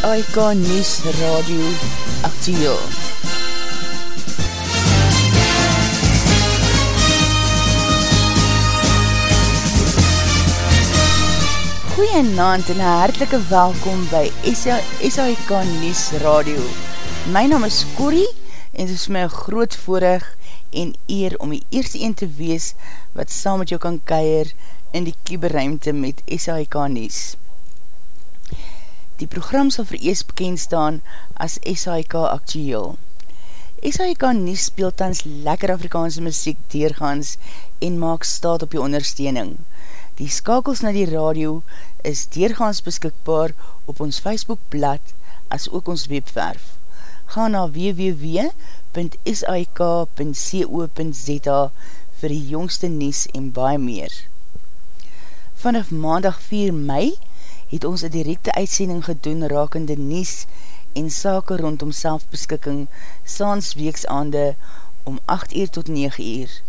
SAIK News Radio Actiel. Goeienaand en hartelike welkom by SAIK News Radio. My naam is Corrie en het is my groot voorig en eer om die eerste een te wees wat saam met jou kan keir in die kieberuimte met SAIK News. Die program sal verees bekend staan as SAIK Actueel. SAIK Nies speel tans lekker Afrikaanse muziek deurgaans en maak staat op die ondersteuning. Die skakels na die radio is deurgaans beskikbaar op ons Facebookblad as ook ons webwerf. Ga na www.sik.co.za vir die jongste nies en baie meer. Vanaf maandag 4 mei het ons een directe uitsending gedoen rakende nies en sake rondom selfbeskikking saans weeksaande om 8 uur tot 9 uur.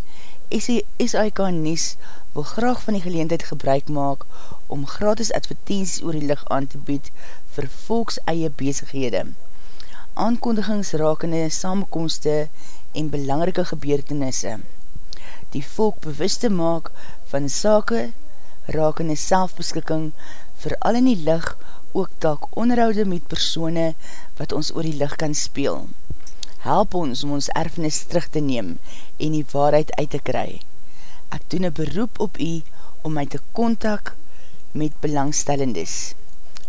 SIK Nies wil graag van die geleendheid gebruik maak om gratis advertenties oor die licht aan te bied vir volks eie bezighede. Aankondigings rakende samenkomste en belangrike gebeurtenisse. Die volk bewust te maak van sake rakende selfbeskikking vooral in die lig ook tak onderhoude met persone wat ons oor die lig kan speel. Help ons om ons erfenis terug te neem en die waarheid uit te kry. Ek doen een beroep op u om my te kontak met belangstellendes.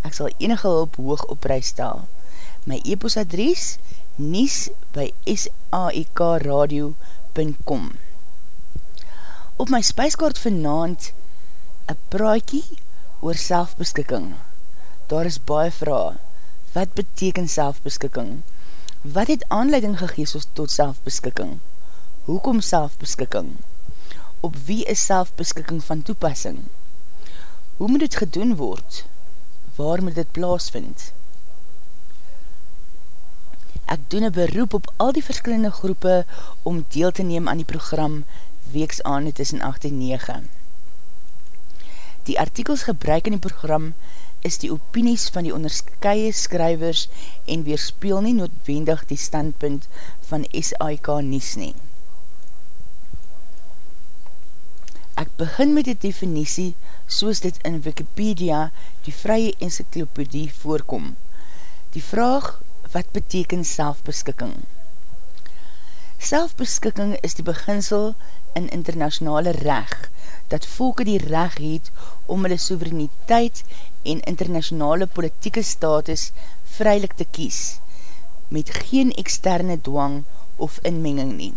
Ek sal enige hulp hoog op prijs stel. My e-postadries nies by saikradio.com Op my spijskaart vanavond een praatjie oor selfbeskikking. Daar is baie vraag. Wat beteken selfbeskikking? Wat het aanleiding gegees tot selfbeskikking? Hoekom selfbeskikking? Op wie is selfbeskikking van toepassing? Hoe moet dit gedoen word? Waar moet dit plaasvind? Ek doen een beroep op al die verskillende groepe om deel te neem aan die program Weeks aan tussen 8 en 9. Die artikels gebruik in die program is die opinies van die onderskeie skrywers en weerspeel nie noodwendig die standpunt van SAIK Nies nie. Ek begin met die definitie soos dit in Wikipedia die vrye encyclopedie voorkom. Die vraag, wat beteken selfbeskikking? Selfbeskikking is die beginsel in internationale recht dat volke die reg het om hulle soevereiniteit en internationale politieke status vrylik te kies, met geen externe dwang of inmenging nie.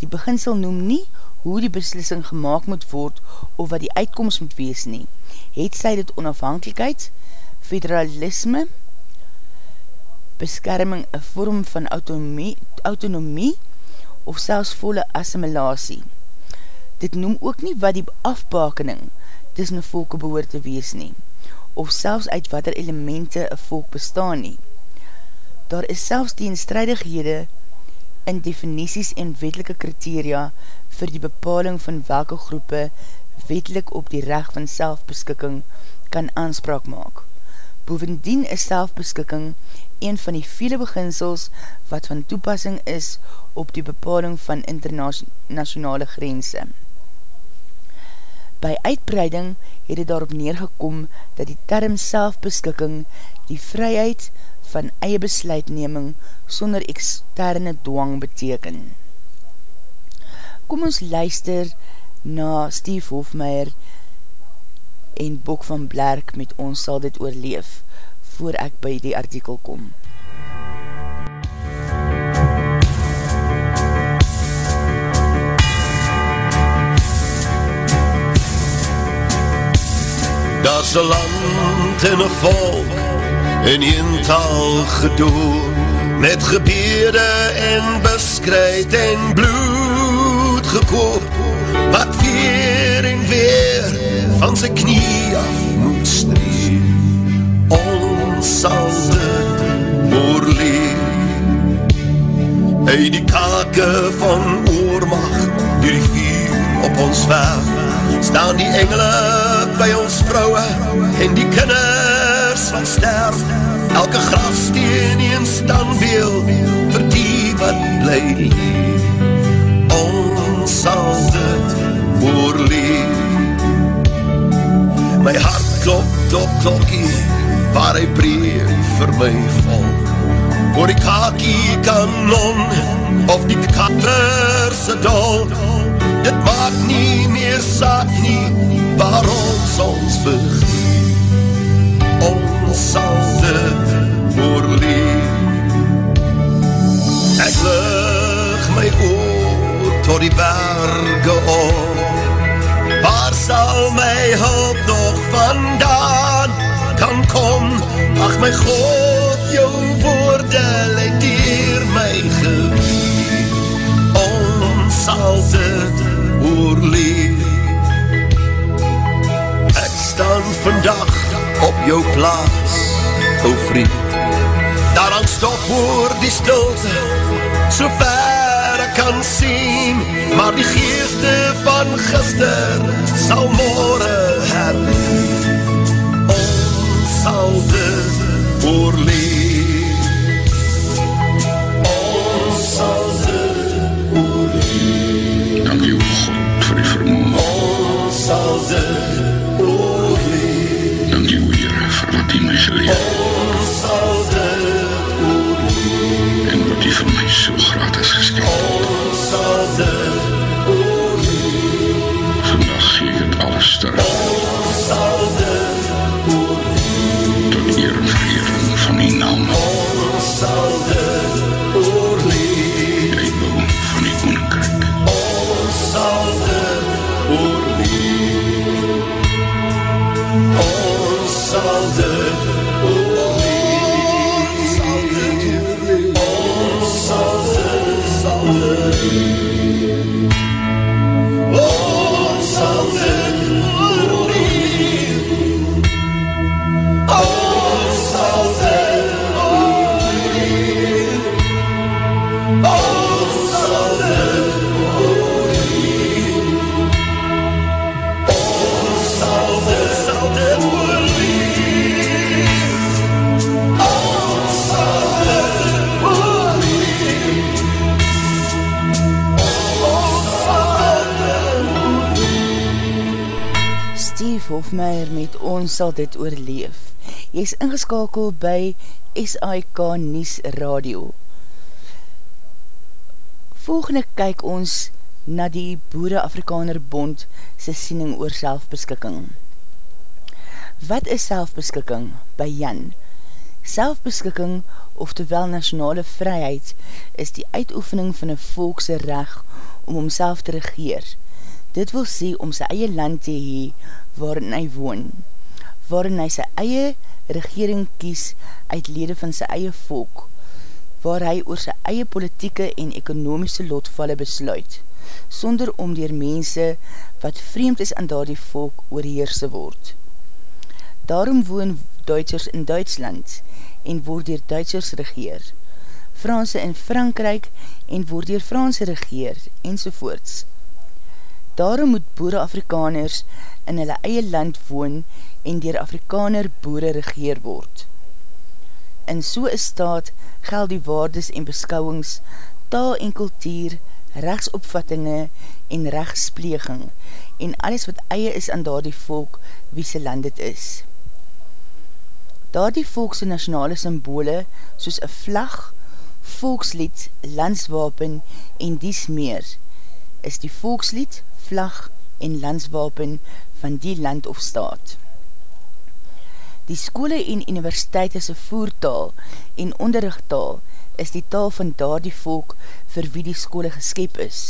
Die beginsel noem nie hoe die beslissing gemaakt moet word of wat die uitkomst moet wees nie. Het sy dit onafhankelijkheid, federalisme, beskerming, een vorm van autonomie, autonomie of selfs volle assimilatie. Dit noem ook nie wat die afbakening tussen een volke behoor te wees nie, of selfs uit wat er elemente een volk bestaan nie. Daar is selfs teenstrijdighede in definities en wetelike kriteria vir die bepaling van welke groepe wetelik op die recht van selfbeskikking kan aanspraak maak. Bovendien is selfbeskikking een van die vele beginsels wat van toepassing is op die bepaling van internationale grense. By uitbreiding het het daarop neergekom dat die term selfbeskikking die vryheid van eie besluitneming sonder externe dwang beteken. Kom ons luister na Steve Hofmeier en Bok van Blerk met ons sal dit oorleef voor ek by die artikel kom. Daar's 'n land en 'n volk in een taal gedoen. Met gebede en beskryd en bloed gekoop. Wat weer en weer van sy knie af moet streef sal dit oorleef Hey die kake van oormacht die die vuur op ons weg. Staan die engele by ons vrouwe en die kinders van sterf Elke grafsteen een standbeeld vir die wat bly Ons sal dit oorleef My hart klop tot klokkie waar hy breef vir my val. Voor die kakie kanon of die katterse dol Dit maak nie meer saak nie waar ons ons begin Ons sal dit oorleef. Ek lig my oor tot die berge op. Waar sal my hulp nog vandaan kom. Ach my God, jou woorde leid dier my gebied. Ons sal dit oorleef. Ek staan vandag op jou plaas, o vriend. Daaraan stop oor die stilte So ver ek kan sien. Maar die geeste van gister Sal morgen herleef Ons sal dit oorleef Steve Hofmeyer met ons sal dit oorleef. Jy is ingeskakel by SAIK Nies Radio. Volgende kyk ons na die Boere Afrikaner Bond sy siening oor selfbeskikking. Wat is selfbeskikking by Jan? Selfbeskikking, oftewel nationale vryheid, is die uitoefening van een volkse reg om homself te regeer. Dit wil sê om sy eie land te hee waarin hy woon, waarin hy sy eie regering kies uit lede van sy eie volk, waar hy oor sy eie politieke en ekonomiese lotvalle besluit, sonder om dier mense wat vreemd is aan daardie volk oorheerse word. Daarom woon Duitsers in Duitsland en word dier Duitsers regeer, Franse in Frankrijk en word dier Franse regeer, enzovoorts. Daarom moet boere Afrikaners in hulle eie land woon en dier Afrikaner boere regeer word. In so'n staat geld die waardes en beskouwings, taal en kultuur, rechtsopvattinge en rechtspleging en alles wat eie is aan daardie volk wie se land het is. Daardie volkse nationale symbole soos een vlag, volkslied, landswapen en dies meer is die volkslied, vlag en landswapen van die land of staat. Die skole en universiteit is een voertaal en onderrichttaal is die taal van daardie volk vir wie die skole geskep is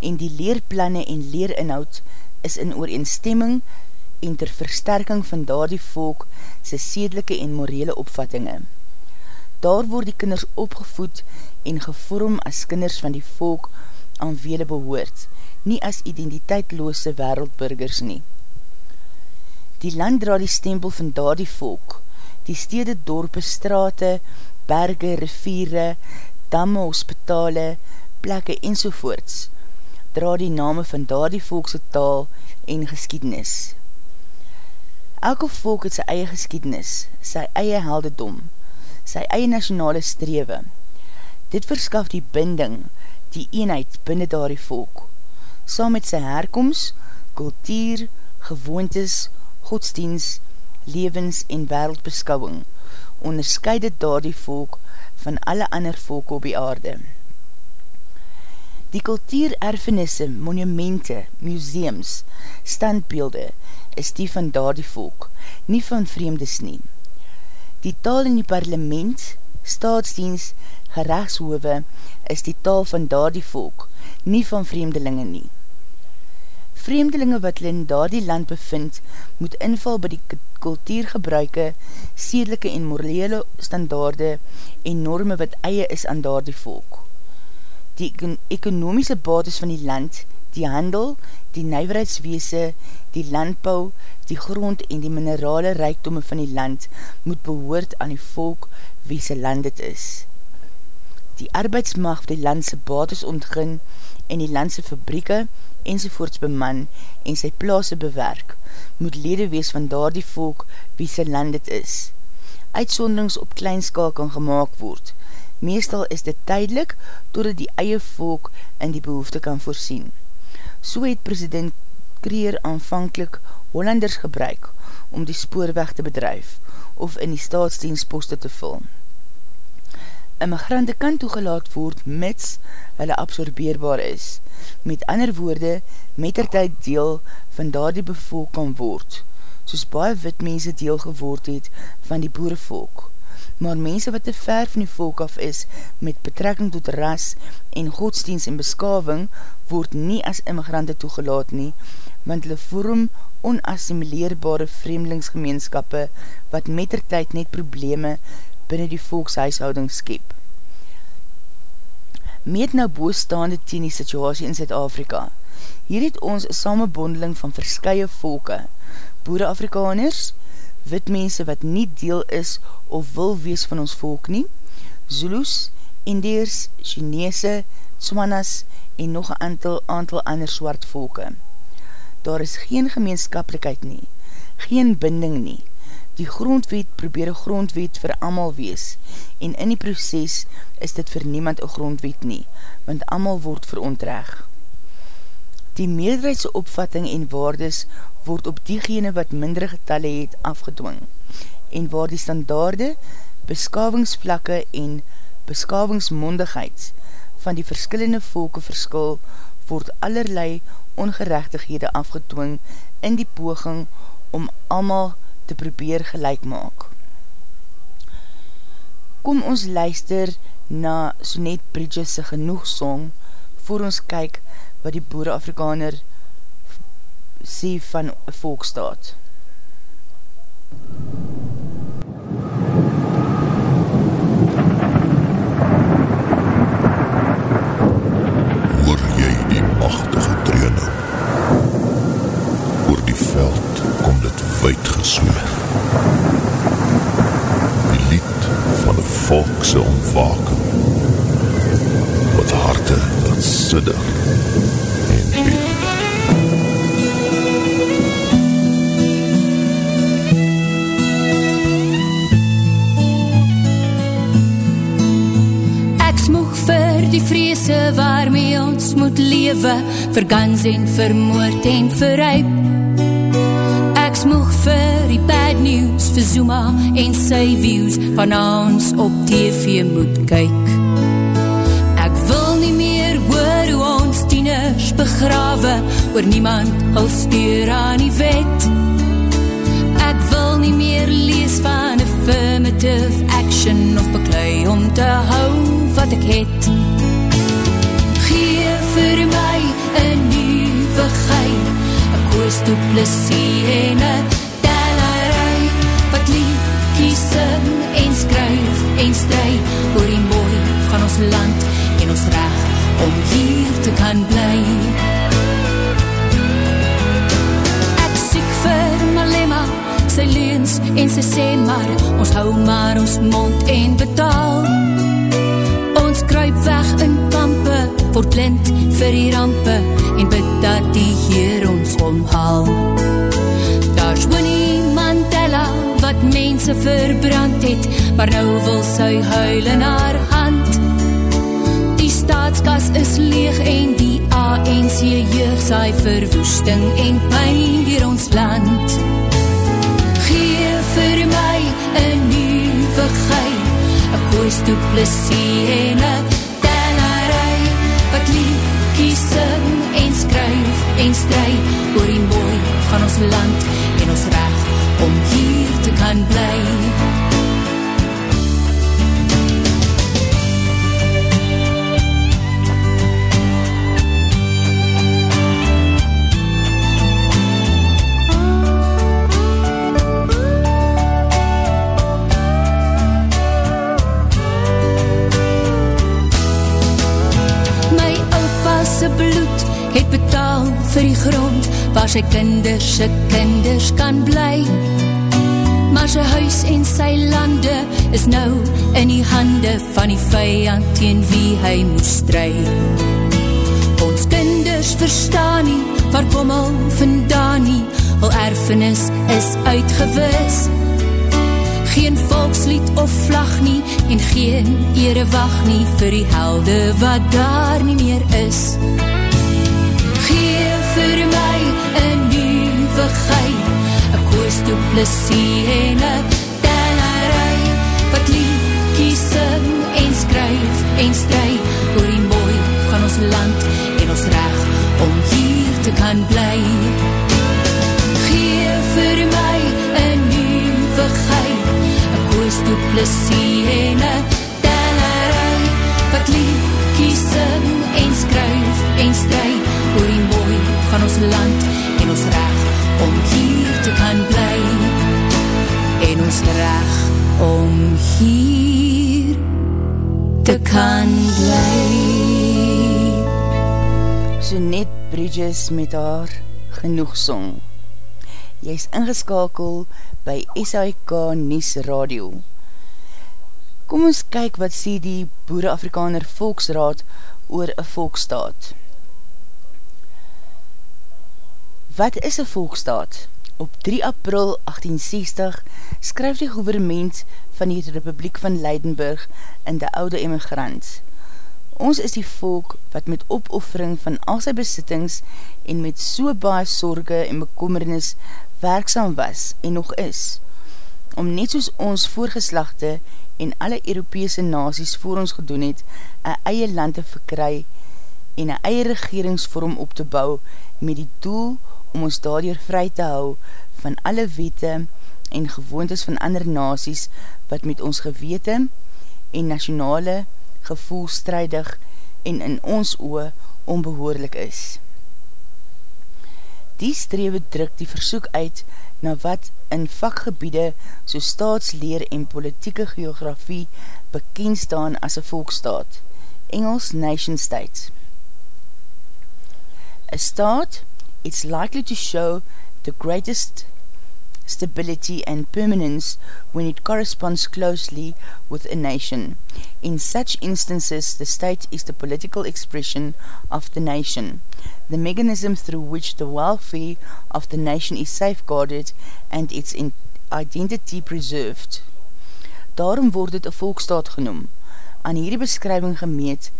en die leerplanne en leerinhoud is in ooreenstemming en ter versterking van daardie volk sy sedelike en morele opvattinge. Daar word die kinders opgevoed en gevorm as kinders van die volk aan wele behoort, nie as identiteitloose wereldburgers nie. Die land dra die stempel van daardie volk, die stede, dorpe, strate, berge, riviere, damme, hospitale, plekke enzovoorts, dra die name van daardie volkse taal en geskiednis. Elke volk het sy eie geskiednis, sy eie heldedom, sy eie nationale strewe. Dit verskaf die binding, die eenheid binnen daar die volk, saam met sy herkomst, kultuur, gewoontes, godsdienst, levens en wereldbeskouwing, onderscheid het daar die volk van alle ander volk op die aarde. Die kultuurerfenisse, monumente, museums, standbeelde is die van daar die volk, nie van vreemdes nie. Die taal in die parlement, staatsdienst, gerechtshove is die taal van daar die volk, nie van vreemdelinge nie. Vreemdelinge wat in daar die land bevind, moet inval by die kultuurgebruike, sedelike en morele standaarde en norme wat eie is aan daar die volk die ekonomiese bates van die land, die handel, die nijverheidsweese, die landbouw, die grond en die minerale rijkdomme van die land moet behoort aan die volk wie sy land het is. Die arbeidsmacht die landse bates ontgin en die landse fabrieke enzovoorts beman en sy plaase bewerk, moet lede wees van daar die volk wie sy land het is. Uitsonderings op kleinskaal kan gemaakt word, Meestal is dit tydelik totdat die eie volk in die behoefte kan voorsien. So het president Kreer aanvankelijk Hollanders gebruik om die spoorweg te bedrijf of in die staatsdienstposte te vul. Immigrante kan toegelaat word mits hulle absorbeerbaar is. Met ander woorde, met er tyd deel van daar die bevolk kan word, soos baie wit mense deel geword het van die boerevolk maar mense wat te ver van die volk af is met betrekking tot ras en godsdienst en beskawing word nie as immigrante toegelaat nie, want hulle vorm onassimileerbare vreemdelingsgemeenskappe wat met der tyd net probleme binnen die volkshuishouding skep. Meet nou boostaande teen die situasie in Zuid-Afrika. Hier het ons een samenbondeling van verskye volke, boere-Afrikaners, wit mense wat nie deel is of wil wees van ons volk nie, Zulus, Indiërs, Chinese, Tswanas en nog een aantal, aantal ander swart volke. Daar is geen gemeenskaplikheid nie, geen binding nie. Die grondwet probeer een grondwet vir amal wees en in die proces is dit vir niemand een grondwet nie, want amal word verontreg. Die meerderheidse opvatting en waardes word op diegene wat mindere getalle het afgedwing en waar die standaarde, beskavingsvlakke en beskavingsmondigheid van die verskillende volke verskil, word allerlei ongerechtighede afgedwing in die poging om allemaal te probeer gelijk maak. Kom ons luister na Sonet Bridges' genoegsong voor ons kyk wat die boere Afrikaner sê van volkstaat. Hoor jy die machtige dreuning? Oor die veld gesweef. Die lied van die volkse ontwaken wat harte dat sidder en weet. die vreese waarmee ons moet lewe vir gans en vir moord en vir ryp ek smoeg vir die bad news vir Zuma en sy views. Van ons op TV moet kyk. Ek wil nie meer hoor hoe ons tieners begrawe oor niemand hul stuur aan die wet. Ek wil nie meer lees van affirmative action of beklui om te hou wat ek het. Vir my een nieuwe gein Een koos duplisie en een tellerij Wat liedkie sing en skryf en stry Oor die mooi van ons land en ons recht om hier te kan bly. Ek siek vir Malema sy leens en sy sê maar Ons hou maar ons mond en betaal. Ons kruip weg in word blind vir die rampe en bid dat die Heer ons omhaal. Daar is Winnie Mandela wat mense verbrand het, maar nou wil sy huil in haar hand. Die staatskas is leeg en die ANC jeug saai verwoesting en pijn hier ons land. Geef vir my een nieuwe gei, een koos duplisie en een en strijd oor die mooi van ons land en ons recht om hier te kan blij. Sy kinders sy kinders kan bly. Maar sy huis en sy lande is nou in die hande van die vijand teen wie hy moest stry. Ons kinders verstaan nie, waar kom al vandaan nie, al erfenis is uitgewis. Geen volkslied of vlag nie, en geen ere wacht nie, vir die helde wat daar nie meer is. Geef gei, een koos duplisie en een tellerij, wat liedkie sing en skryf en strijd oor die mooi van ons land en ons recht om hier te kan bly. Geef vir my een nieuwe gei, een koos duplisie en een tellerij, wat liedkie sing en skryf en strijd oor die mooi van ons land en ons reg om hier te kan bly. En ons reg om hier te kan bly. So net Bridges met haar genoeg song Jy is ingeskakel by SAIK Nies Radio. Kom ons kyk wat sê die Boere Afrikaner Volksraad oor een volkstaat Wat is een volkstaat? Op 3 april 1860 skryf die gouvernement van die Republiek van Leidenburg in de oude emigrant. Ons is die volk wat met opoffering van al sy besittings en met so baie sorge en bekommernis werkzaam was en nog is, om net soos ons voorgeslachte en alle Europese nazies voor ons gedoen het, een eie land te verkry en een eie regeringsvorm op te bou met die doel om ons daardoor vry te hou van alle wete en gewoontes van ander nasies wat met ons gewete en nationale gevoel strijdig en in ons oe onbehoorlik is. Die strewe druk die versoek uit na wat in vakgebiede so staatsleer en politieke geografie bekend staan as een volkstaat, Engels Nation State. Een staat it's likely to show the greatest stability and permanence when it corresponds closely with a nation. In such instances, the state is the political expression of the nation, the mechanism through which the welfare of the nation is safeguarded and its identity preserved. Daarom word het een volkstaat genoem. Aan hierdie beskrywing gemeet,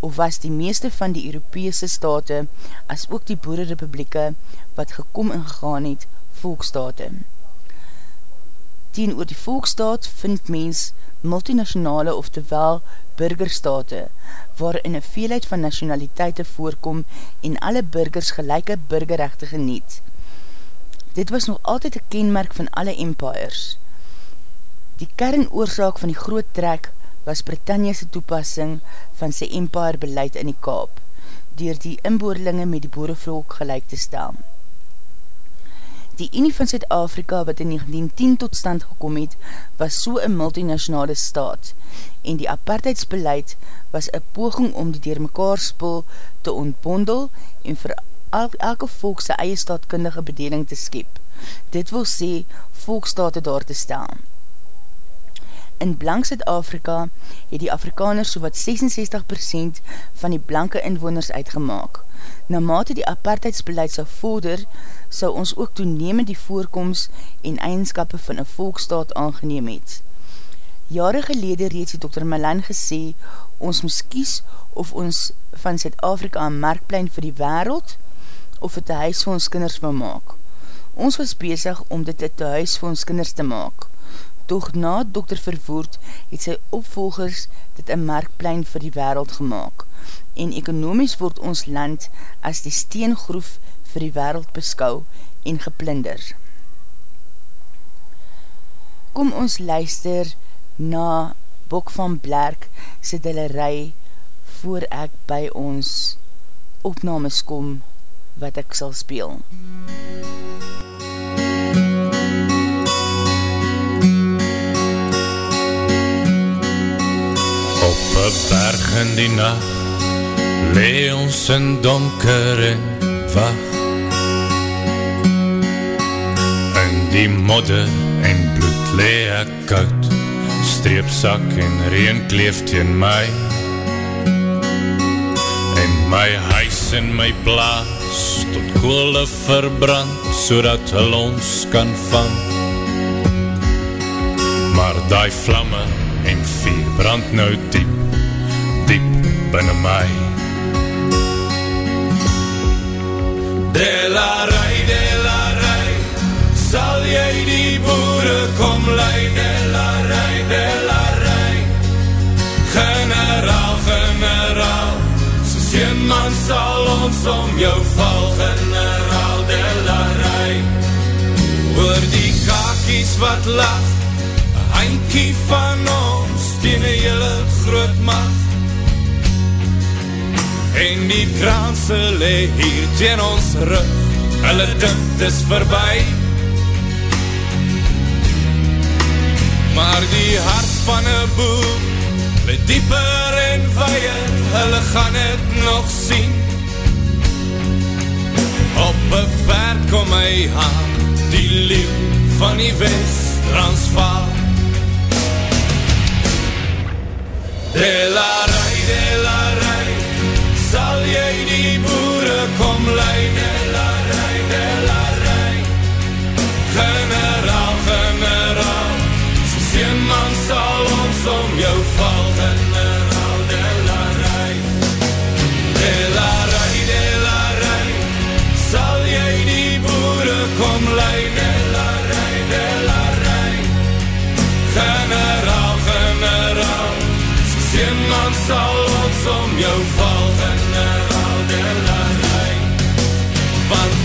of was die meeste van die Europese state as ook die boererepublieke wat gekom en gegaan het volkstate. Tien oor die volkstaat vind mens multinationale of tewel burgerstate, waarin een veelheid van nationaliteite voorkom en alle burgers gelijke burgerrechte geniet. Dit was nog altyd een kenmerk van alle empires. Die kernoorzaak van die groot trek was Britanniese toepassing van sy empire beleid in die Kaap, dier die inboorlinge met die boerevloek gelijk te stel. Die Unie van Zuid-Afrika wat in 1910 tot stand gekom het, was so een multinationale staat en die apartheidsbeleid was een poging om die dier mekaar spul te ontbondel en vir elke volk sy eie staatkundige bedeling te skep. Dit wil sê volkstate daar te stel. In Blank Zuid-Afrika het die Afrikaners so wat 66% van die blanke inwoners uitgemaak. Na mate die apartheidsbeleid sal vorder, sal ons ook toeneem die voorkomst en eigenskappe van een volkstaat aangeneem het. Jare gelede reeds het Dr. Milan gesê, ons moes kies of ons van Zuid-Afrika een markplein vir die wereld, of het een huis vir ons kinders wil maak. Ons was bezig om dit een huis vir ons kinders te maak. Doch na Dr. Vervoerd het sy opvolgers dit een markplein vir die wereld gemaakt en ekonomies word ons land as die steengroef vir die wereld beskou en geplinder. Kom ons luister na Bok van Blerk sy dillerij voor ek by ons opnames kom wat ek sal speel. MUZIEK Op berg in die nacht Lee ons in donker en wacht. In die modder en bloed lee ek koud Streepsak en reen kleef teen my. En my huis en my plaas Tot koole verbrand So dat hulle ons kan vang. Maar die vlamme en vier brand nou diep binnen my. Delarij, delarij Sal jy die boere kom lei? Delarij, delarij Generaal, generaal Soos een man sal ons om jou val Generaal, delarij Oor die kakies wat lach Heinkie van ons Tien een hele groot macht En die kraanse le hier teen ons rug. Hulle dink is verby. Maar die hart van een boer Le dieper en weier Hulle gaan het nog sien. Op een paard kom hy aan Die leeuw van die west transvaal De la rij, de la sal jy die boere kom lei, de la rij, de la rij. Generaal, generaal, soos een man sal ons om jou val, generaal, de la rij. De la rij, de la rij, sal jy die boere kom lei, de la rij, de la rij. Generaal, generaal, soos een man sal ons om jou val,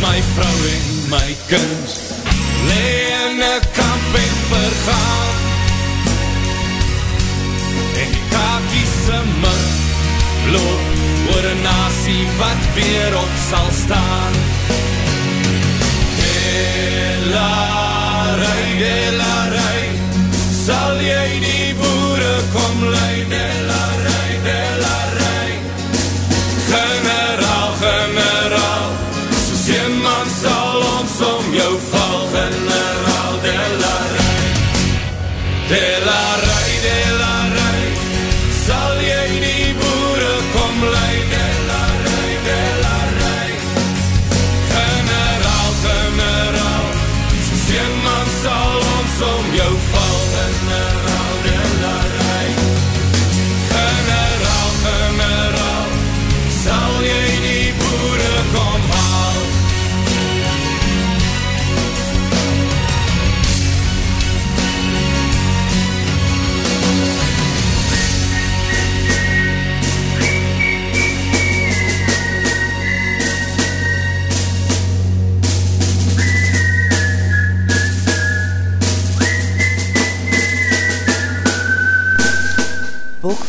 my vrou en my kind. Lee in een kamp en vergaan. En die kakies in my loop Oor een nasie wat weer op sal staan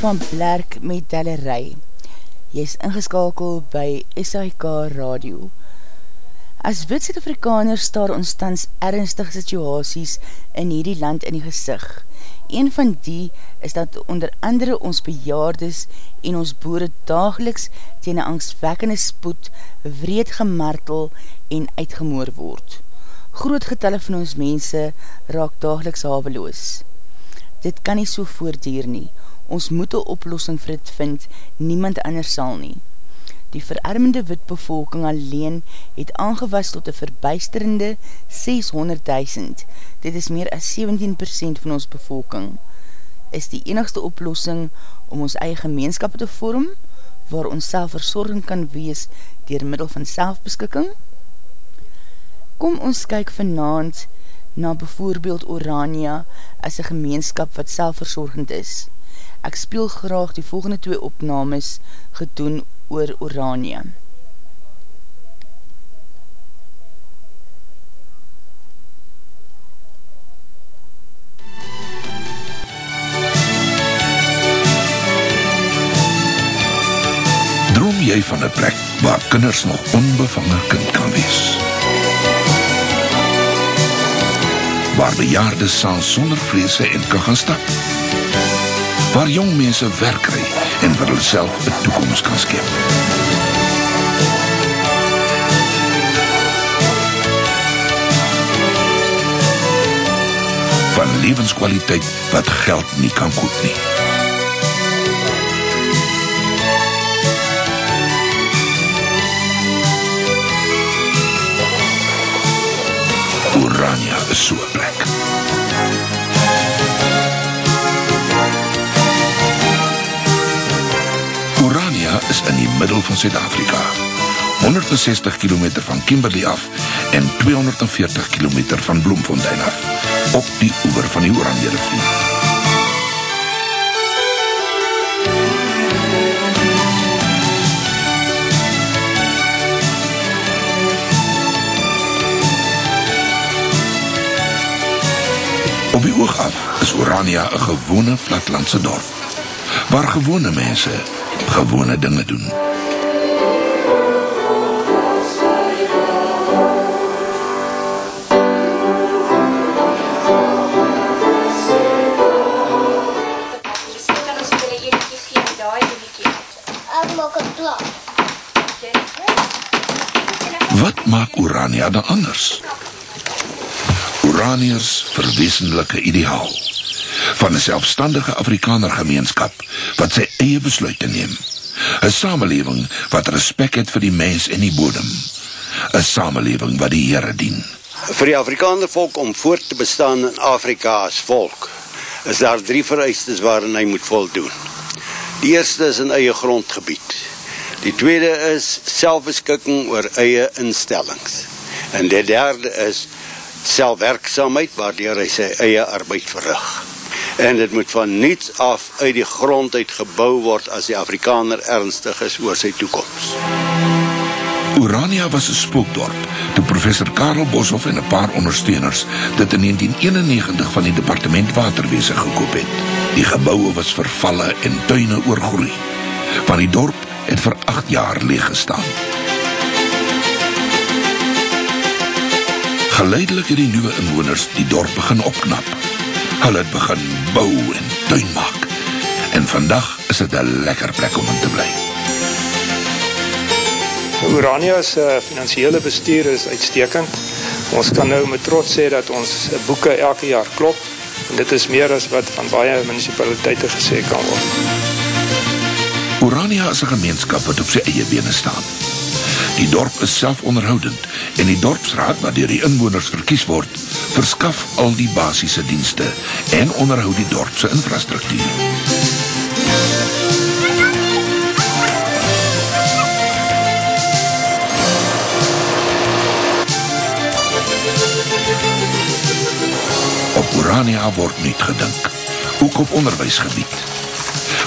van Blerk met Dellerij. Jy is ingeskakel by SIK Radio. As wit Zuid-Afrikaners staar ons tans ernstige situasies in hierdie land in die gezicht. Een van die is dat onder andere ons bejaardes en ons boere dageliks ten een angstwekkende spoed wreed gemartel en uitgemoor word. Groot getalle van ons mense raak dageliks haveloos. Dit kan nie so voordier nie. Ons moet een oplossing vir dit vind, niemand anders sal nie. Die verarmende witbevolking alleen het aangewas tot een verbuisterende 600.000. Dit is meer as 17% van ons bevolking. Is die enigste oplossing om ons eie gemeenskap te vorm, waar ons selfverzorging kan wees dier middel van selfbeskikking? Kom ons kyk vanavond na bijvoorbeeld Orania as een gemeenskap wat selfverzorgend is. Ek speel graag die volgende twee opnames gedoen oor Orania. Droom jy van een plek waar kinders nog onbevangen kind kan wees? Waar bejaarde saal sonder vreese en kan gaan stap? Waar jong mense werk kry en vir hulle self een toekomst kan skep? Van levenskwaliteit wat geld nie kan koop nie. Orania is so'n plek. Middel van Zuid-Afrika. 160 km van Kimberley af en 240 km van Bloemfontein af. Op die oever van die Oranje rivier. Op die oog af is Orania een gewone platlandse dorp, waar gewone mense gewone dinge doen. Wat maak Orania dan anders? Oraniërs verwesenlijke ideaal van een selfstandige Afrikaner gemeenskap wat sy eie besluite neem. Een samenleving wat respect het vir die mens en die bodem. Een samenleving wat die Heere dien. Vir die Afrikaner volk om voort te bestaan in Afrika as volk, is daar drie vereistes waarin hy moet voldoen. Die eerste is in eie grondgebied. Die tweede is selfbeskikking oor eie instellings. En die derde is selfwerksamheid waardoor hy sy eie arbeid verrig. En dit moet van niets af uit die grond uit gebouw word as die Afrikaner ernstig is oor sy toekomst. Urania was een spookdorp toe professor Karel Boshoff en een paar ondersteuners dit in 1991 van die departement waterweese gekoop het. Die gebouwe was vervalle en tuine oorgroei. Van die dorp het vir acht jaar leeg gestaan. Geleidelik het die nieuwe inwoners die dorp begin opknap. Hulle het begin bou en tuin maak. En vandag is het een lekker plek om in te bly. Urania se uh, finansiële bestuur is uitstekend. Ons kan nou met trots sê dat ons boeke elke jaar klop en dit is meer as wat van baie municipaliteite gesê kan word. Urania is een gemeenskap wat op sy eie bene staan. Die dorp is selfonderhoudend en die dorpsraad wat deur die inwoners verkies word, verskaf al die basiese dienste en onderhoud die dorpse infrastruktuur. Op Urania word niet gedink, ook op onderwijsgebied.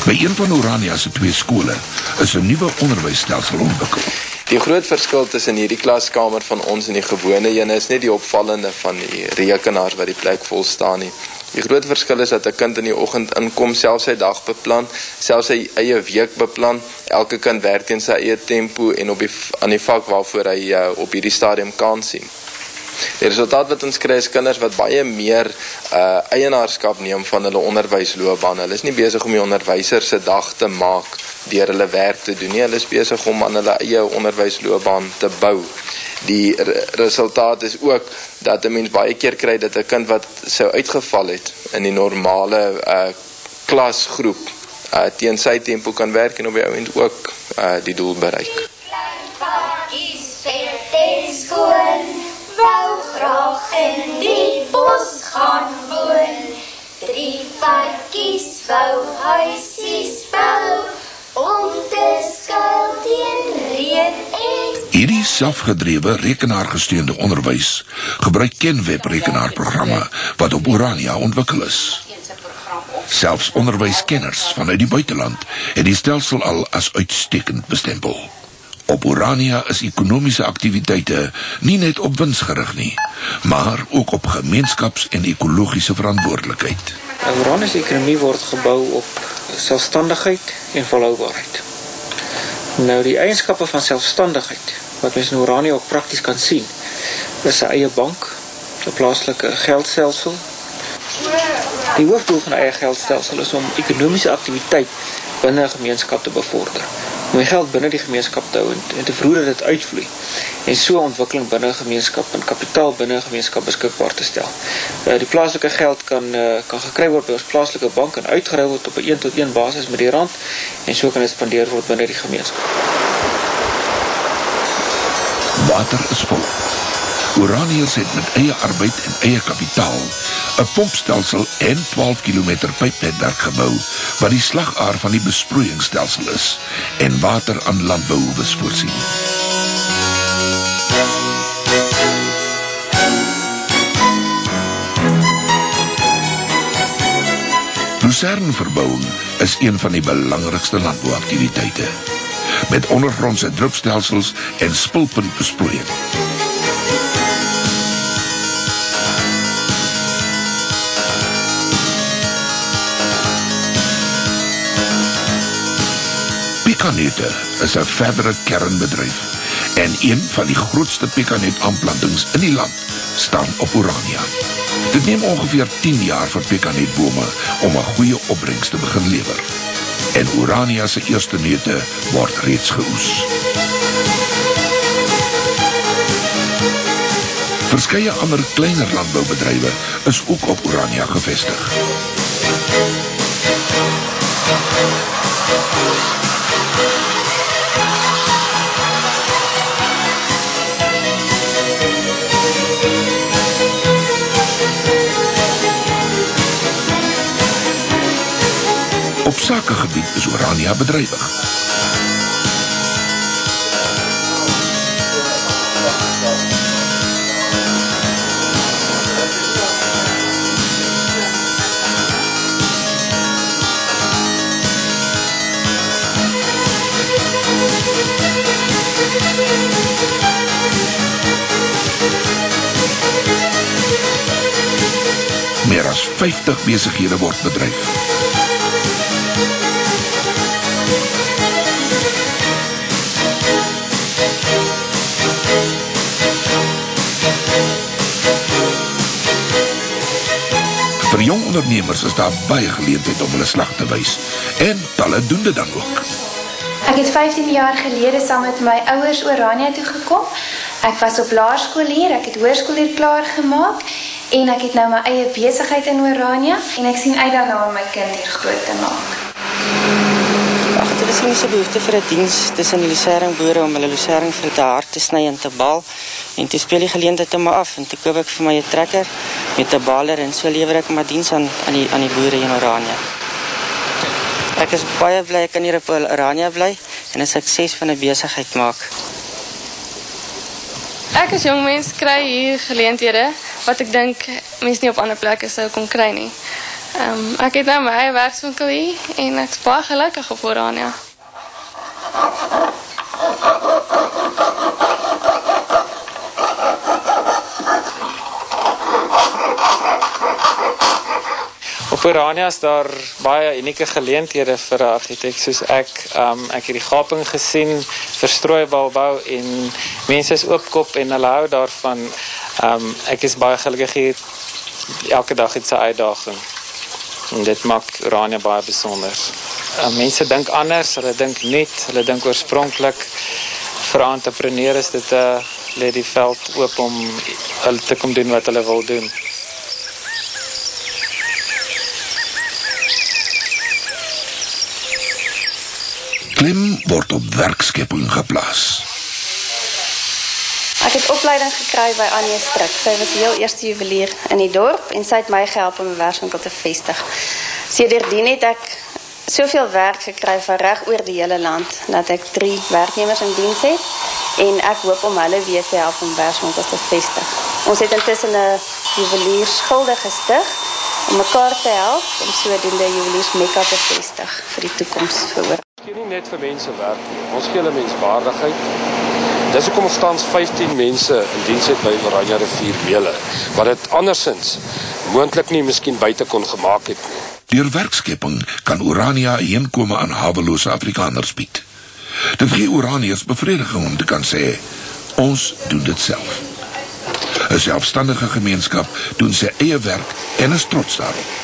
By een van Urania's twee skole is een nieuwe onderwijsstelsel ontwikkel. Die groot verskil tussen hierdie klaskamer van ons en die gewone ene is net die opvallende van die rekenaar wat die plek vol staan nie. Die groot verskil is dat 'n kind in die oggend inkom, self sy dag beplan, self sy eie week beplan. Elke kind werk teen sy eie tempo en op die aan die vak waarvoor hy uh, op hierdie stadium kan sien. Die resultaat wat ons kry is kinders wat baie meer uh, eienaarskap neem van hulle onderwijsloopbaan. Hulle is nie bezig om die onderwijser se dag te maak deur hulle werk te doen nie. Hulle is besig om aan hulle eie onderwijsloopbaan te bou. Die re resultaat is ook dat 'n mens baie keer kry dat 'n kind wat sou uitgeval het in die normale uh klasgroep uh teen sy tempo kan werk en op die ouend ook uh die doel bereik. Wou graag in die bos gaan woon. Drie varkies wou huisies bou om te skuil teen reën en Hierdie selfgedrewe rekenaargesteunde onderwys gebruik Kenweb rekenaarprogramme wat op Urania ontwikkel is. Selfs onderwyskenners vanuit die buiteland het die stelsel al as uitstekend bestempel. Op Urania is ekonomiese aktiwiteite nie net op wins gerig nie, maar ook op gemeenskaps- en ekologiese verantwoordelikheid. Urania se ekonomie word gebou op selfstandigheid en volhoubaarheid. Nou die eienskappe van selfstandigheid wat mens in Urania ook prakties kan sien, is 'n eie bank, 'n plaaslike geldstelsel. Die hoofdoel van 'n eie geldstelsel is om ekonomiese aktiwiteit binne 'n gemeenskap te bevorder om die geld binne die gemeenskap te hou en, en te verhoed dat dit uitvloei en so ontwikkeling binne 'n gemeenskap en kapitaal binne 'n gemeenskap beskikbaar te stel. Uh, die plaaslike geld kan uh, kan gekry word by ons plaaslike bank en uitgeruil word op 'n 1 tot 1 basis met die rand en so kan dit spandeer word binne die gemeenskap. Water is vol. Uraniërs het met eie arbeid en eie kapitaal 'n pompstelsel en 12 km pypnetwerk gebou wat die slagaar van die besproeiingsstelsel is en water aan landbehoeftes voorsien. Lucernverbouing is een van die belangrikste landbouaktiwiteite met ondergrondse drupstelsels en spulpuntbesproeiing. Pikanete is 'n verdere kernbedryf en een van die grootste pikanet aanplantings in die land staan op Urania. Dit neem ongeveer 10 jaar vir pikanetbome om 'n goeie opbrengs te begin lewer. En Urania se eerste neute word reeds geoes. Verskeie ander kleiner landboubedrywe is ook op Urania gevestig. Op sakegebied is Orania bedrywig. 50 besighede word bedryf. Vir jong ondernemers is daar baie geleentheid om hulle slag te wys en talle doen dit dan ook. Ek het 15 jaar gelede saam met my ouers Orania toe gekom. Ek was op laerskool hier, ek het hoërskool hier klaar gemaak en ek het nou my eie besigheid in Orania en ek sien uit daarna om my kind hier groot te maak. Ag, dit is so behoefte vir 'n diens tussen die lucering boere om hulle lucering vir te hard te sny en te baal en toe speel die geleentheid om af en toe koop ek vir my 'n trekker met 'n baler en so lewer ek my diens aan aan die aan die boere in Orania. Ek is baie bly ek kan hier op Orania bly en 'n sukses van 'n besigheid maak. Ek as jong mens kry hier geleenthede wat ek dink mense nie op ander plekke sou kon kry nie. Ehm um, ek het nou my eie werkswinkel hier en ek's baie gelukkig op Orania. Op Orania is daar baie unieke geleenthede vir 'n argitek soos ek. Um ek het die gaping gesien vir strooibouwbou en mense is oopkop en hulle hou daarvan. Um ek is baie gelukkig hier. Elke dag het sy uitdaging. En dit maak Orania baie besonder. Um, mense dink anders, hulle dink nuut, hulle dink oorspronklik. Vir entrepreneurs is dit 'n lê die veld oop om hulle te kom doen wat hulle wil doen. Klim word op werkskepping geplaas. Ek het opleiding gekry by Anje Strik. Sy was die heel eerste juwelier in die dorp en sy het my gehelp om 'n werkswinkel te vestig. Sedertdien het ek soveel werk gekry van reg oor die hele land dat ek 3 werknemers in diens het en ek hoop om hulle weer te help om werkswinkels te vestig. Ons het intussen 'n juweliersgilde gestig om mekaar te help om sodoende juweliers mekka te vestig vir die toekoms vir gee nie net vir mense werk nie. Ons gee hulle menswaardigheid. Dis hoekom ons tans 15 mense in diens het by Oranje rivier Mele, wat dit andersins moontlik nie miskien buite kon gemaak het nie. Deur werkskepping kan Urania heenkome aan hawelose Afrikaners bied. Dit gee Uraniërs bevrediging om te kan sê ons doen dit self. 'n Selfstandige gemeenskap doen sy eie werk en is trots daarop.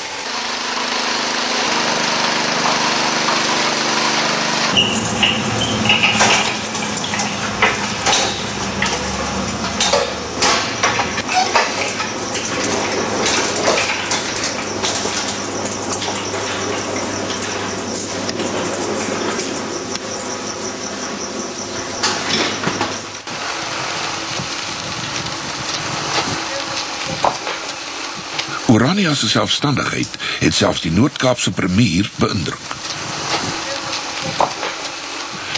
Urania se selfstandigheid het selfs die Noord-Kaapse premier beïndruk.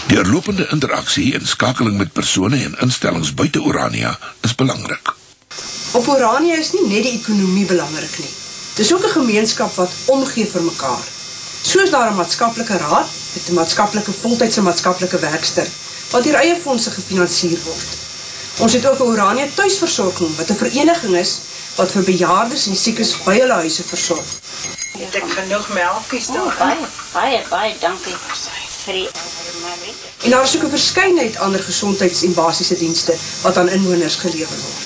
Deurlopende interaksie en skakeling met persone en instellings buite Urania is belangrik. Op Urania is nie net die ekonomie belangrik nie. Dis ook 'n gemeenskap wat omgee vir mekaar. Soos daar 'n maatskaplike raad met 'n maatskaplike voltydse maatskaplike werkster wat deur eie fondse gefinansier word. Ons het ook 'n Urania tuisversorging wat 'n vereniging is wat vir bejaardes en siekes by hulle huise versorg. Het ek genoeg melkies daar? Oh, baie, baie, baie dankie vir die En daar is ook 'n verskeidenheid ander gesondheids- en basiese dienste wat aan inwoners gelewer word.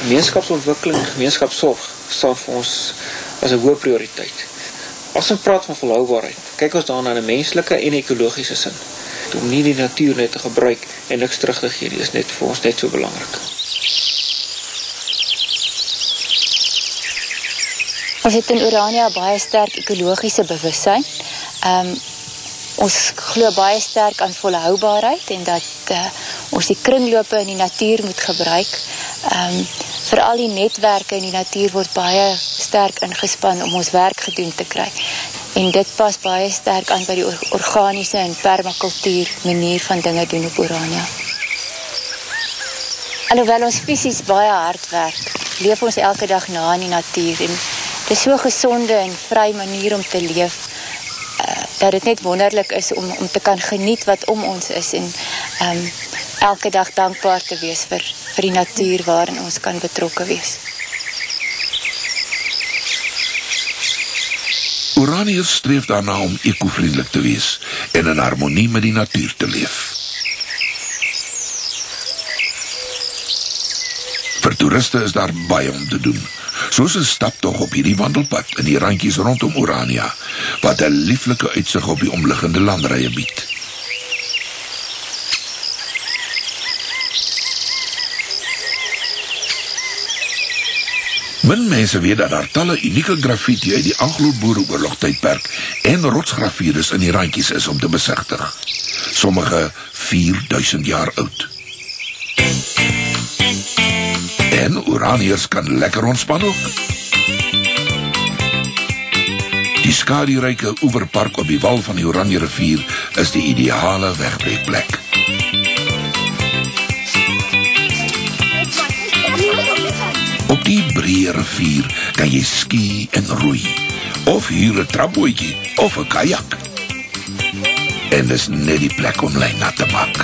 Gemeenskapsontwikkeling, gemeenskapsorg staan vir ons as 'n hoë prioriteit. As ons praat van volhoubaarheid, kyk ons daarna in 'n menslike en ekologiese sin. Om nie die natuur net te gebruik en niks terug is net vir ons net so belangrik. Ons het in Urania baie sterk ekologiese bewussyn. Ehm um, ons glo baie sterk aan volhoubaarheid en dat uh, ons die kringlope in die natuur moet gebruik. Ehm um, veral die netwerke in die natuur word baie sterk ingespan om ons werk gedoen te kry. En dit pas baie sterk aan by die or organiese en permakultuur manier van dinge doen op Urania. Alhoewel ons fisies baie hard werk, leef ons elke dag na in die natuur en dit is so gezonde en vry manier om te leef, uh, dat het net wonderlik is om, om te kan geniet wat om ons is en um, elke dag dankbaar te wees vir, vir die natuur waarin ons kan betrokken wees. Uraniërs streef daarna om eco-vriendelik te wees en in harmonie met die natuur te leef. Vir toeriste is daar baie om te doen. Soos 'n staptog op hierdie wandelpad in die randjies rondom Urania, wat 'n lieflike uitsig op die omliggende landerye bied. Min mense weet dat daar talle unieke graffiti uit die Anglo-Boereoorlog tydperk en rotsgravures in die randjies is om te besigtig. Sommige 4000 jaar oud. En Uraniërs kan lekker ontspan ook. Die skaduryke oeverpark op die wal van die Oranje rivier is die ideale wegbreekplek. Rivier kan jy ski en roei of huur 'n trapbootjie of 'n kajak. En dis net die plek om lyn nat te maak.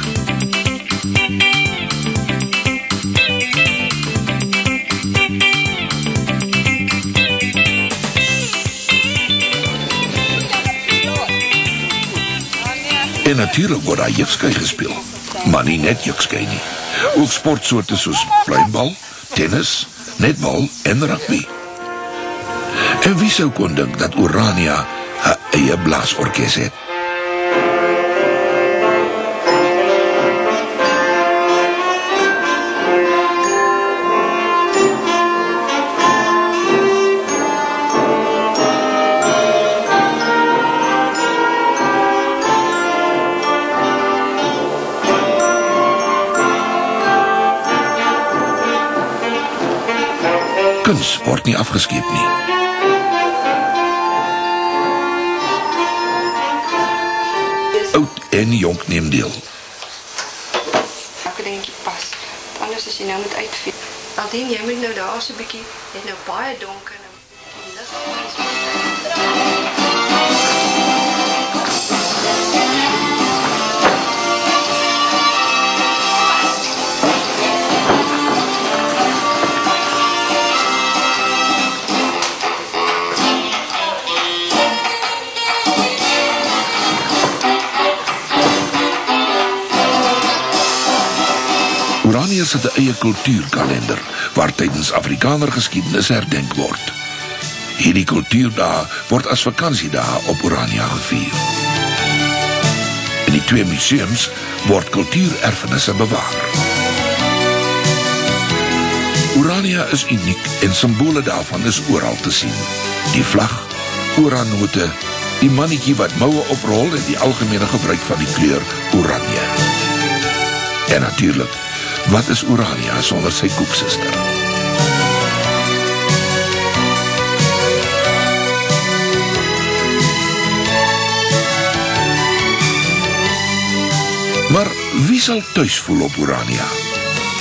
En natuurlik word daar jukskei gespeel. Maar nie net jukskei nie. Ook sportsoorte soos pluimbal, tennis, netbal en rugby. En wie sou kon dink dat Urania 'n eie blaasorkes het. Kuns word nie afgeskeep nie. Oud en jonk neem deel. Ek dink dit pas. Anders as jy nou moet uitvind. Aldien jy moet nou daar so 'n bietjie, dit nou baie donker Oraniërs het 'n eie kultuurkalender waar tydens Afrikaner geskiedenis herdenk word. Hierdie kultuurdae word as vakansiedae op Orania gevier. In die twee museums word kultuurerfenisse bewaar. Orania is uniek en simbole daarvan is oral te sien. Die vlag, oranote, die mannetjie wat moue oprol en die algemene gebruik van die kleur oranje. En natuurlik, wat is Orania sonder sy koeksuster? Maar wie sal tuis voel op Orania?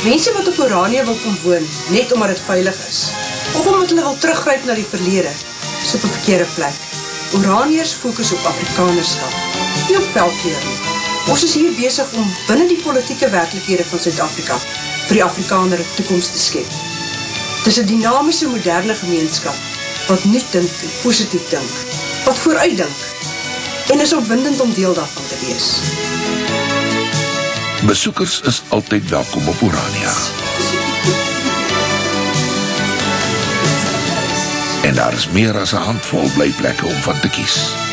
Mense wat op Orania wil kom woon, net omdat het veilig is, of omdat hulle wil teruggryp na die verlede, is op 'n verkeerde plek. Oraniërs fokus op Afrikanerskap, nie op veldkleur nie. Ons is hier besig om binne die politieke werklikhede van Suid-Afrika vir die Afrikaner 'n toekoms te skep. Dis 'n dinamiese moderne gemeenskap wat nuut dink en positief dink, wat vooruit dink en is opwindend om deel daarvan te wees. Besoekers is altyd welkom op Orania. En daar is meer as 'n handvol blyplekke om van te kies.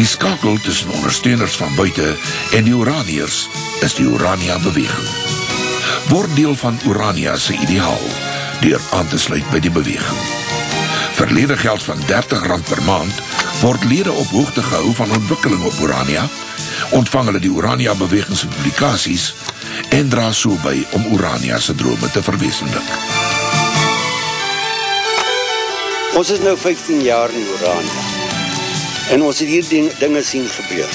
Die skakel tussen ondersteuners van buite en die Oraniërs is die Orania beweging. Word deel van Orania se ideaal deur aan te sluit by die beweging. Verlede geld van R30 per maand word lede op hoogte gehou van ontwikkeling op Orania, ontvang hulle die Orania beweging se publikasies en dra so by om Orania se drome te verwesenlik. Ons is nou 15 jaar in Orania. En ons het hier ding, dinge sien gebeur.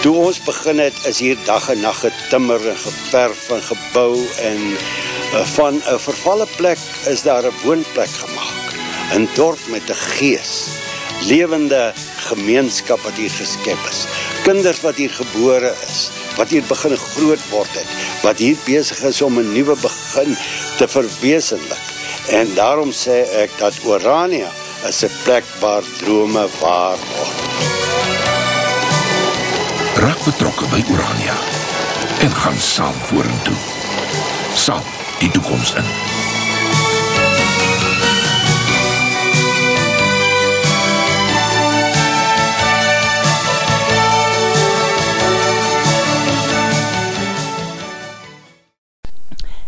Toe ons begin het, is hier dag en nacht getimmer en geverf en gebouw en uh, van een vervalle plek is daar een woonplek gemaakt. Een dorp met een gees, levende gemeenskap wat hier geskep is. Kinders wat hier gebore is, wat hier begin groot word het, wat hier bezig is om een nieuwe begin te verwezenlik. En daarom sê ek dat Orania is een plek waar drome waar word. Raak betrokke by Orania en gaan saam vorentoe. Saam die toekomst in.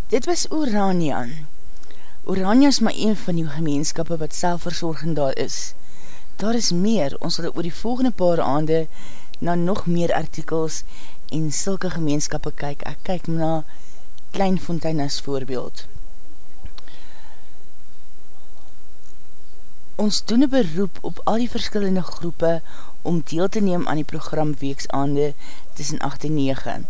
Dit was Orania. Orania is maar een van die gemeenskappe wat selfverzorgend daar is. Daar is meer, ons sal oor die volgende paar aande na nog meer artikels en sulke gemeenskappe kyk. Ek kyk na Kleinfontein as voorbeeld. Ons doen een beroep op al die verskillende groepe om deel te neem aan die program Weeksaande tussen 8 en 9.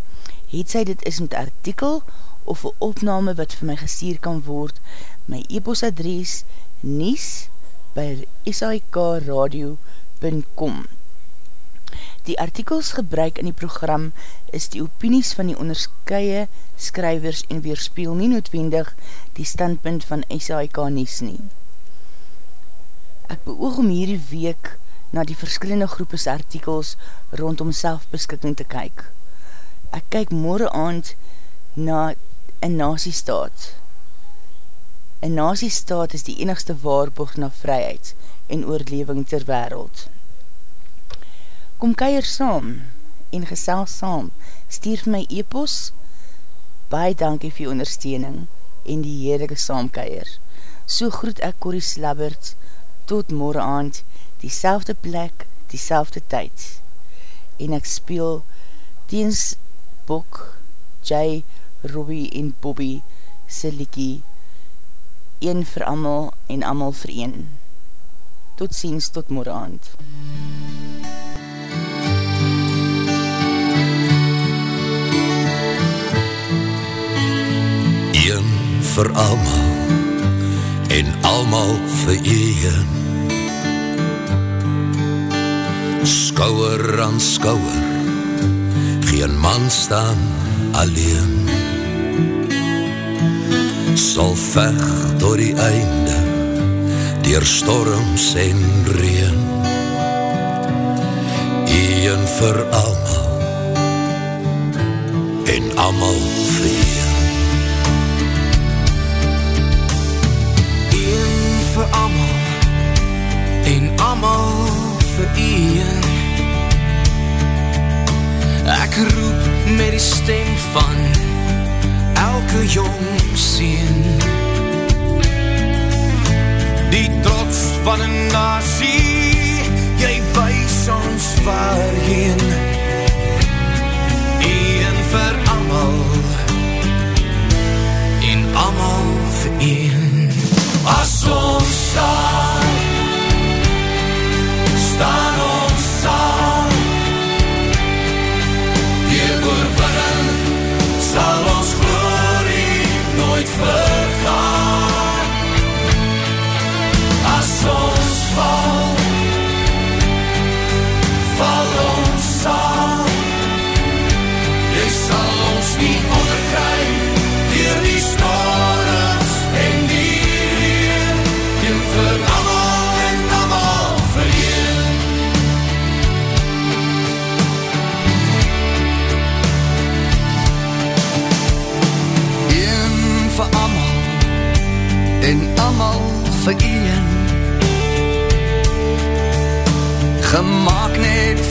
Het sy dit is met artikel of een opname wat vir my gestuur kan word, my e-postadres nies by sikradio.com Die artikels gebruik in die program is die opinies van die onderskeie skrywers en weerspeel nie noodwendig die standpunt van SAIK Nies nie. Ek beoog om hierdie week na die verskillende groepes artikels rondom selfbeskikking te kyk. Ek kyk morgen aand na een nasiestaat. Een nasiestaat is die enigste waarborg na vryheid en oorleving ter wereld. Kom keier saam en gesel saam, stuur my e-pos, baie dankie vir jou ondersteuning en die heerlijke saamkeier. So groet ek Corrie Slabbert, tot morgen aand, die selfde plek, die selfde tyd. En ek speel teens Bok, Jay, Robbie en Bobby se liekie Een vir amal en amal vir een. Tot ziens, tot morgen aand. Een vir amal en amal vir een. Skouwer aan skouwer, geen man staan alleen. Sal vecht door die einde, dier storms en reen. Een vir amal en amal vir een. Een vir amal en amal vir een. Ek roep met die stem van elke jong sien. Die trots van een nasie, jy wees ons waarheen. Een vir amal en amal vir een.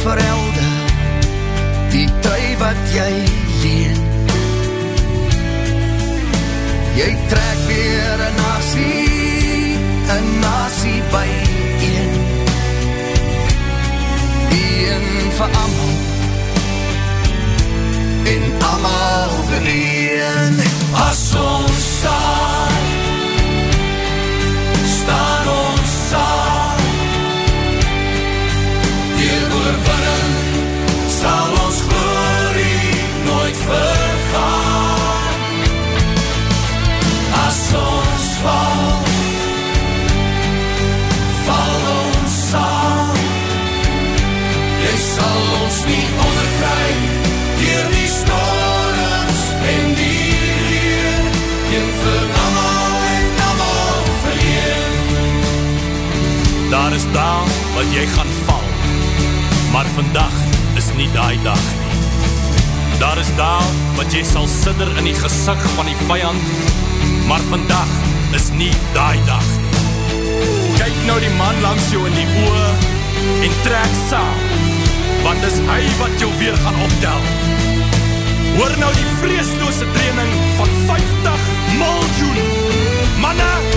Vir elde die tui wat jy leen. Jy trek weer een nasie, een nasie by een. Een vir amal en amal vir een. As ons staan Daar is daal wat jy gaan val. Maar vandag is nie daai dag nie. Daar is daal wat jy sal sidder in die gesig van die vijand Maar vandag is nie daai dag nie. Kyk nou die man langs jou in die oe En trek saam Want is hy wat jou weer gaan optel. Hoor nou die vreesloose training van 50 miljoen Manne!